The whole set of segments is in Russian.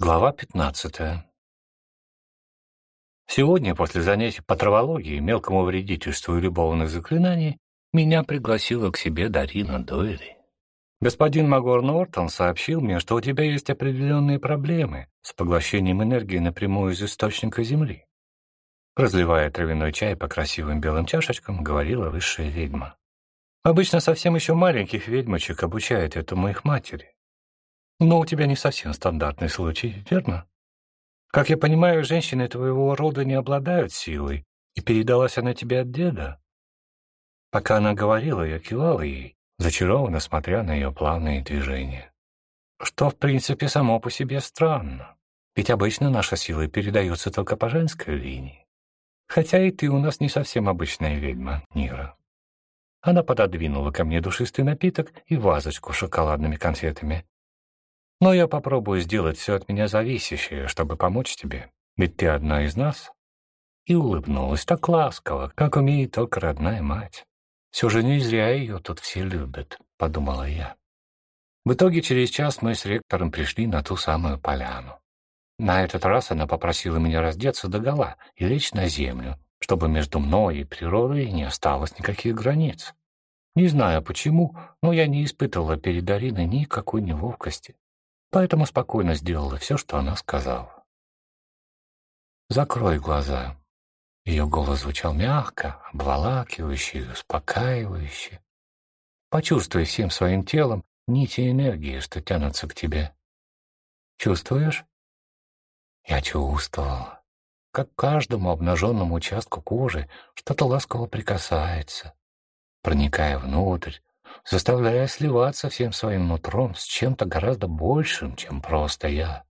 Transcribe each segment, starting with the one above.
Глава 15. Сегодня, после занятий по травологии, мелкому вредительству и любовных заклинаний, меня пригласила к себе Дарина Дойри. Господин Магор Нортон сообщил мне, что у тебя есть определенные проблемы с поглощением энергии напрямую из источника Земли. Разливая травяной чай по красивым белым чашечкам, говорила высшая ведьма. Обычно совсем еще маленьких ведьмочек обучают этому их матери. Но у тебя не совсем стандартный случай, верно? Как я понимаю, женщины твоего рода не обладают силой, и передалась она тебе от деда. Пока она говорила, я кивала ей, зачарованно смотря на ее плавные движения. Что, в принципе, само по себе странно. Ведь обычно наша сила передается только по женской линии. Хотя и ты у нас не совсем обычная ведьма, Нира. Она пододвинула ко мне душистый напиток и вазочку с шоколадными конфетами, но я попробую сделать все от меня зависящее, чтобы помочь тебе, ведь ты одна из нас». И улыбнулась так ласково, как умеет только родная мать. «Все же не зря ее тут все любят», — подумала я. В итоге через час мы с ректором пришли на ту самую поляну. На этот раз она попросила меня раздеться догола и лечь на землю, чтобы между мной и природой не осталось никаких границ. Не знаю почему, но я не испытывала перед Ариной никакой неловкости поэтому спокойно сделала все, что она сказала. «Закрой глаза». Ее голос звучал мягко, обволакивающе, успокаивающе. Почувствуй всем своим телом нити энергии, что тянутся к тебе. Чувствуешь? Я чувствовала, как каждому обнаженному участку кожи что-то ласково прикасается, проникая внутрь, заставляя сливаться всем своим нутром с чем-то гораздо большим, чем просто я.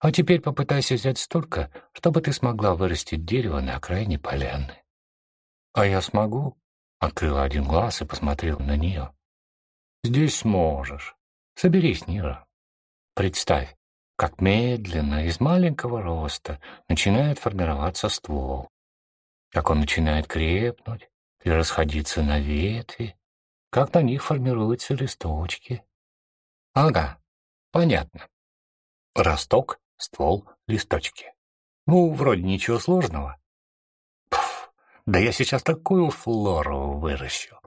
А теперь попытайся взять столько, чтобы ты смогла вырастить дерево на окраине поляны. А я смогу? Открыл один глаз и посмотрел на нее. Здесь сможешь. Соберись, Нира. Представь, как медленно из маленького роста начинает формироваться ствол, как он начинает крепнуть и расходиться на ветви, как на них формируются листочки. Ага, понятно. Росток, ствол, листочки. Ну, вроде ничего сложного. Пф, да я сейчас такую флору выращу.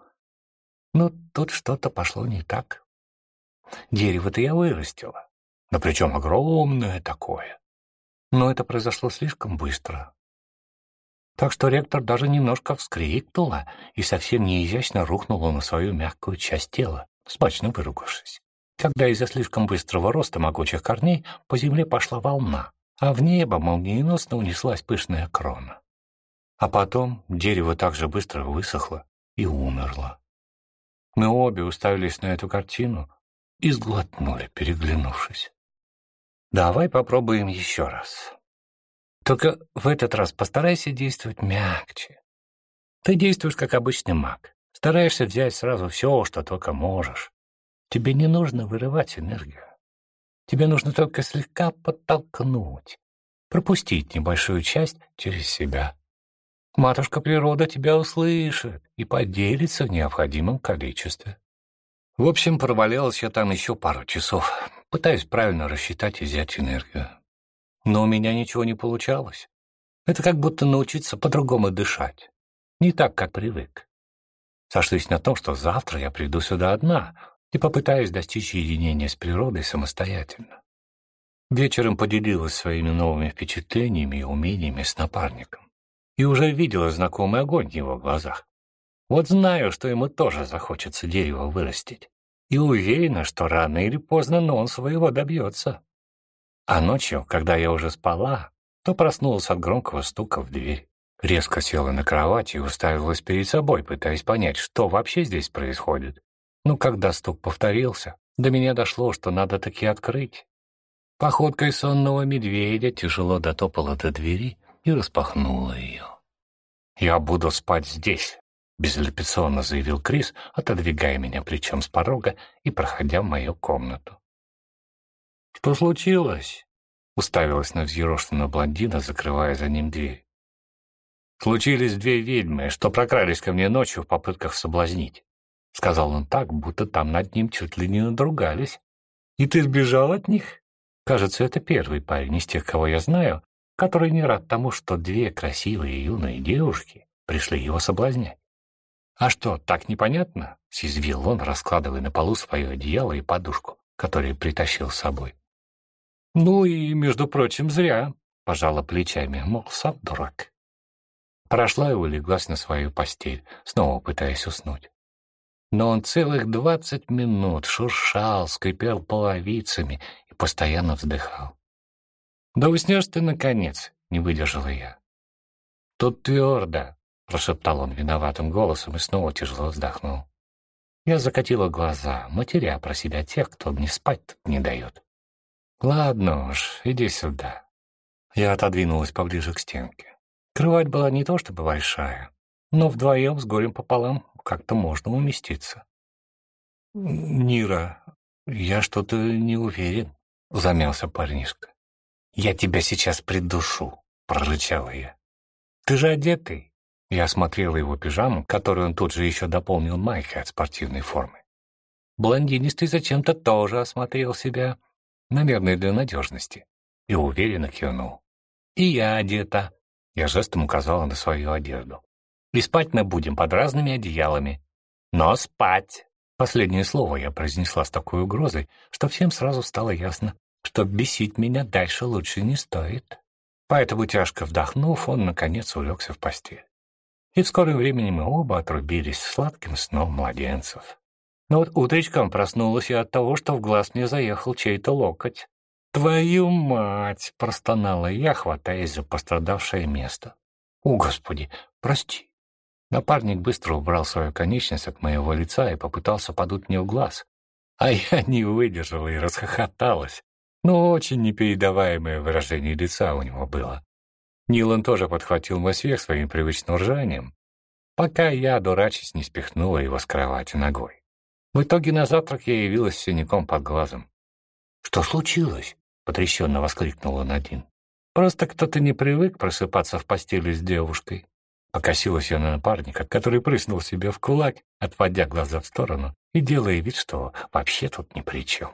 Но ну, тут что-то пошло не так. Дерево-то я вырастила, но причем огромное такое. Но это произошло слишком быстро. Так что ректор даже немножко вскрикнула и совсем неизящно рухнула на свою мягкую часть тела, смачно выругавшись. Когда из-за слишком быстрого роста могучих корней по земле пошла волна, а в небо молниеносно унеслась пышная крона. А потом дерево так же быстро высохло и умерло. Мы обе уставились на эту картину и сглотнули, переглянувшись. «Давай попробуем еще раз», только в этот раз постарайся действовать мягче. Ты действуешь как обычный маг. Стараешься взять сразу все, что только можешь. Тебе не нужно вырывать энергию. Тебе нужно только слегка подтолкнуть, пропустить небольшую часть через себя. Матушка природа тебя услышит и поделится в необходимом количестве. В общем, провалялась я там еще пару часов, пытаясь правильно рассчитать и взять энергию. Но у меня ничего не получалось. Это как будто научиться по-другому дышать. Не так, как привык. Сошлись на том, что завтра я приду сюда одна и попытаюсь достичь единения с природой самостоятельно. Вечером поделилась своими новыми впечатлениями и умениями с напарником. И уже видела знакомый огонь в его глазах. Вот знаю, что ему тоже захочется дерево вырастить. И уверена, что рано или поздно, но он своего добьется. А ночью, когда я уже спала, то проснулась от громкого стука в дверь. Резко села на кровати и уставилась перед собой, пытаясь понять, что вообще здесь происходит. Но когда стук повторился, до меня дошло, что надо таки открыть. Походкой сонного медведя тяжело дотопала до двери и распахнула ее. «Я буду спать здесь», — безапелляционно заявил Крис, отодвигая меня плечом с порога и проходя в мою комнату. «Что случилось?» — уставилась на взъерошенную блондина, закрывая за ним дверь. «Случились две ведьмы, что прокрались ко мне ночью в попытках соблазнить», — сказал он так, будто там над ним чуть ли не надругались. «И ты сбежал от них?» Кажется, это первый парень из тех, кого я знаю, который не рад тому, что две красивые юные девушки пришли его соблазнять. «А что, так непонятно?» — съязвил он, раскладывая на полу свое одеяло и подушку, которую притащил с собой. «Ну и, между прочим, зря», — пожала плечами, мол, сам дурак. Прошла и улеглась на свою постель, снова пытаясь уснуть. Но он целых двадцать минут шуршал, скрипел половицами и постоянно вздыхал. «Да уснешь ты, наконец!» — не выдержала я. «Тут твердо!» — прошептал он виноватым голосом и снова тяжело вздохнул. Я закатила глаза, матеря про себя тех, кто мне спать не дает. «Ладно уж, иди сюда». Я отодвинулась поближе к стенке. Кровать была не то чтобы большая, но вдвоем с горем пополам как-то можно уместиться. «Нира, я что-то не уверен», — замялся парнишка. «Я тебя сейчас придушу», — прорычала я. «Ты же одетый». Я осмотрела его пижаму, которую он тут же еще дополнил майкой от спортивной формы. Блондинистый зачем-то тоже осмотрел себя, наверное, для надежности, и уверенно кивнул. «И я одета», — я жестом указала на свою одежду. «И спать мы будем под разными одеялами. Но спать!» Последнее слово я произнесла с такой угрозой, что всем сразу стало ясно, что бесить меня дальше лучше не стоит. Поэтому, тяжко вдохнув, он, наконец, улегся в постель. И в скором времени мы оба отрубились сладким сном младенцев. Но вот утречком проснулась я от того, что в глаз мне заехал чей-то локоть. «Твою мать!» — простонала я, хватаясь за пострадавшее место. «О, Господи, прости!» Напарник быстро убрал свою конечность от моего лица и попытался подуть мне в глаз. А я не выдержала и расхохоталась но очень непередаваемое выражение лица у него было. Нилан тоже подхватил мой смех своим привычным ржанием, пока я, дурачись, не спихнула его с кровати ногой. В итоге на завтрак я явилась с синяком под глазом. «Что случилось?» — потрясенно воскликнула Надин. «Просто кто-то не привык просыпаться в постели с девушкой». Покосилась я на напарника, который прыснул себе в кулак, отводя глаза в сторону и делая вид, что вообще тут ни при чем.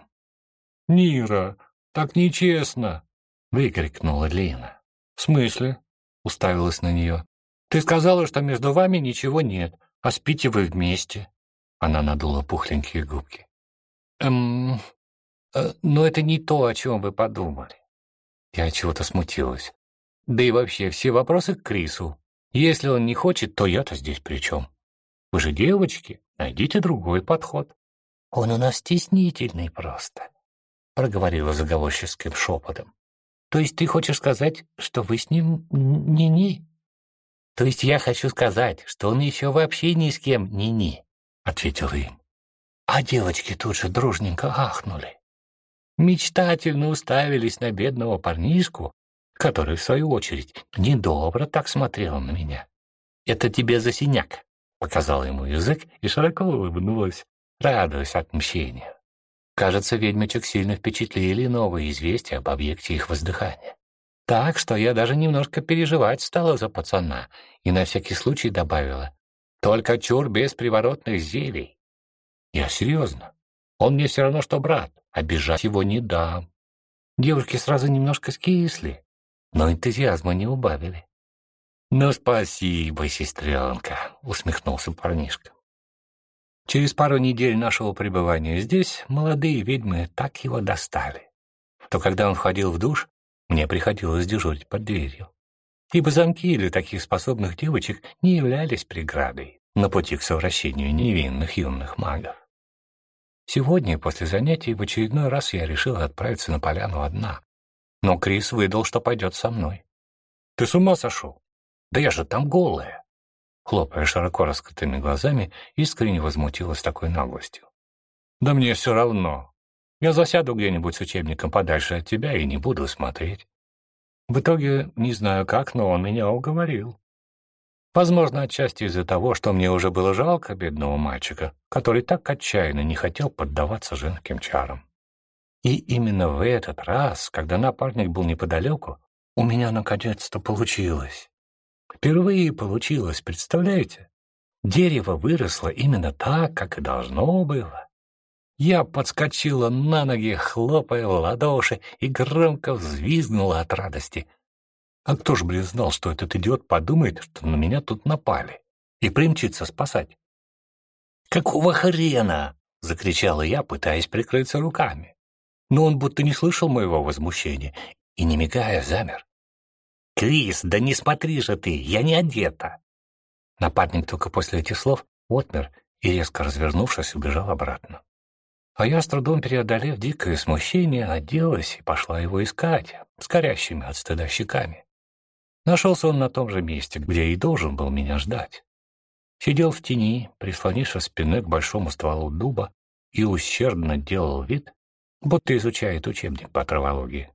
«Нира, «Так нечестно!» — выкрикнула Лина. «В смысле?» — уставилась на нее. «Ты сказала, что между вами ничего нет, а спите вы вместе». Она надула пухленькие губки. «Эм... Э, но это не то, о чем вы подумали». Я чего-то смутилась. Да и вообще, все вопросы к Крису. Если он не хочет, то я-то здесь при чем? Вы же девочки, найдите другой подход. Он у нас стеснительный просто проговорила заговорческим шепотом. «То есть ты хочешь сказать, что вы с ним ни-ни?» «То есть я хочу сказать, что он еще вообще ни с кем ни-ни», — ответила им. А девочки тут же дружненько ахнули. Мечтательно уставились на бедного парнишку, который, в свою очередь, недобро так смотрел на меня. «Это тебе за синяк», — показала ему язык и широко улыбнулась, радуясь отмщению. Кажется, ведьмочек сильно впечатлили новые известия об объекте их воздыхания. Так что я даже немножко переживать стала за пацана и на всякий случай добавила. Только чур без приворотных зелий. Я серьезно. Он мне все равно, что брат. Обижать его не дам. Девушки сразу немножко скисли, но энтузиазма не убавили. «Ну, спасибо, сестренка», — усмехнулся парнишка. Через пару недель нашего пребывания здесь молодые ведьмы так его достали, то когда он входил в душ, мне приходилось дежурить под дверью. Ибо замки для таких способных девочек не являлись преградой на пути к совращению невинных юных магов. Сегодня, после занятий, в очередной раз я решила отправиться на поляну одна. Но Крис выдал, что пойдет со мной. «Ты с ума сошел? Да я же там голая!» хлопая широко раскрытыми глазами, искренне возмутилась такой наглостью. «Да мне все равно. Я засяду где-нибудь с учебником подальше от тебя и не буду смотреть». В итоге, не знаю как, но он меня уговорил. Возможно, отчасти из-за того, что мне уже было жалко бедного мальчика, который так отчаянно не хотел поддаваться женским чарам. И именно в этот раз, когда напарник был неподалеку, у меня наконец-то получилось. Впервые получилось, представляете? Дерево выросло именно так, как и должно было. Я подскочила на ноги, хлопая в ладоши, и громко взвизгнула от радости. А кто ж, блин, знал, что этот идиот подумает, что на меня тут напали, и примчится спасать? «Какого хрена?» — закричала я, пытаясь прикрыться руками. Но он будто не слышал моего возмущения и, не мигая, замер. «Крис, да не смотри же ты, я не одета!» Нападник только после этих слов отмер и, резко развернувшись, убежал обратно. А я, с трудом преодолев дикое смущение, оделась и пошла его искать, с горящими от стыда щеками. Нашелся он на том же месте, где и должен был меня ждать. Сидел в тени, прислонившись спиной к большому стволу дуба, и ущербно делал вид, будто изучает учебник по травологии.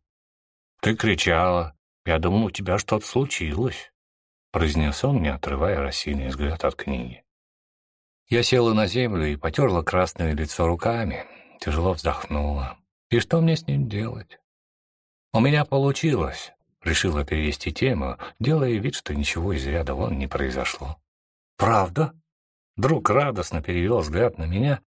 «Ты кричала. Я думал, у тебя что-то случилось», — произнес он, не отрывая рассеянный взгляд от книги. Я села на землю и потерла красное лицо руками, тяжело вздохнула. И что мне с ним делать? У меня получилось, решила перевести тему, делая вид, что ничего из ряда вон не произошло. Правда? Друг радостно перевел взгляд на меня,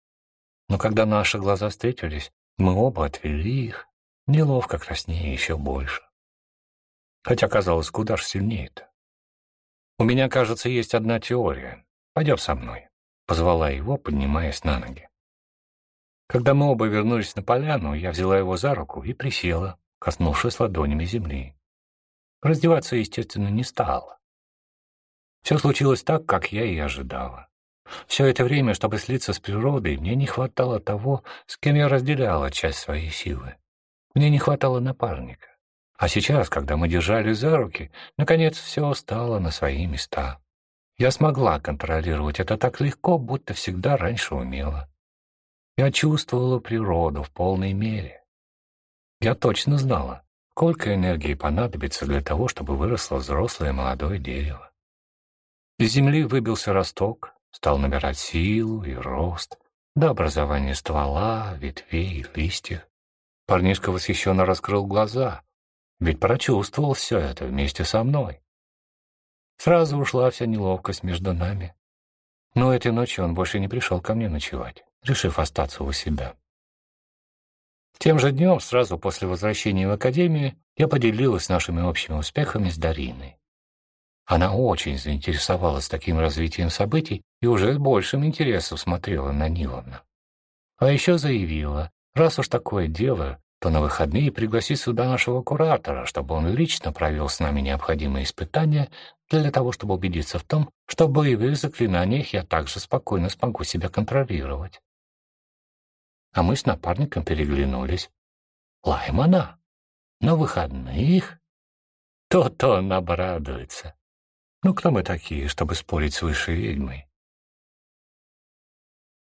но когда наши глаза встретились, мы оба отвели их, неловко краснее еще больше. Хотя казалось, куда ж сильнее-то. У меня, кажется, есть одна теория. Пойдем со мной. Позвала его, поднимаясь на ноги. Когда мы оба вернулись на поляну, я взяла его за руку и присела, коснувшись ладонями земли. Раздеваться, естественно, не стала. Все случилось так, как я и ожидала. Все это время, чтобы слиться с природой, мне не хватало того, с кем я разделяла часть своей силы. Мне не хватало напарника. А сейчас, когда мы держали за руки, наконец все стало на свои места. Я смогла контролировать это так легко, будто всегда раньше умела. Я чувствовала природу в полной мере. Я точно знала, сколько энергии понадобится для того, чтобы выросло взрослое молодое дерево. Из земли выбился росток, стал набирать силу и рост до образования ствола, ветвей и листьев. Парнишка восхищенно раскрыл глаза, ведь прочувствовал все это вместе со мной. Сразу ушла вся неловкость между нами. Но этой ночью он больше не пришел ко мне ночевать, решив остаться у себя. Тем же днем, сразу после возвращения в академию, я поделилась нашими общими успехами с Дариной. Она очень заинтересовалась таким развитием событий и уже с большим интересом смотрела на Нилана. А еще заявила, раз уж такое дело, то на выходные пригласи сюда нашего куратора, чтобы он лично провел с нами необходимые испытания для того, чтобы убедиться в том, что в боевых заклинаниях я также спокойно смогу себя контролировать. А мы с напарником переглянулись. Лаймана? На выходных? То-то он обрадуется. Ну, кто мы такие, чтобы спорить с высшей ведьмой?